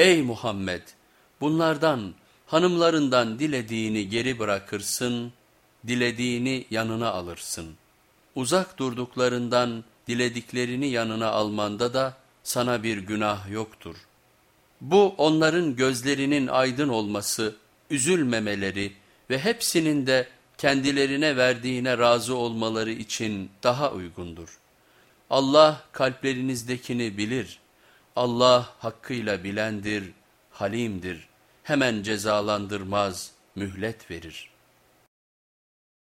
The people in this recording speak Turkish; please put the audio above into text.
Ey Muhammed! Bunlardan hanımlarından dilediğini geri bırakırsın, dilediğini yanına alırsın. Uzak durduklarından dilediklerini yanına almanda da sana bir günah yoktur. Bu onların gözlerinin aydın olması, üzülmemeleri ve hepsinin de kendilerine verdiğine razı olmaları için daha uygundur. Allah kalplerinizdekini bilir. Allah hakkıyla bilendir, halimdir. Hemen cezalandırmaz, mühlet verir.''